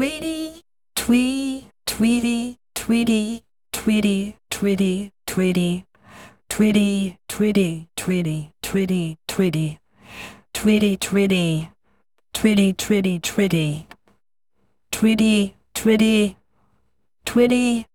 Tweety, twee, tweety, tweety, tweety, tweety, tweety, tweety, tweety, tweety, tweety, tweety, tweety, tweety, tweety, tweety, tweety, tweety, tweety, tweety,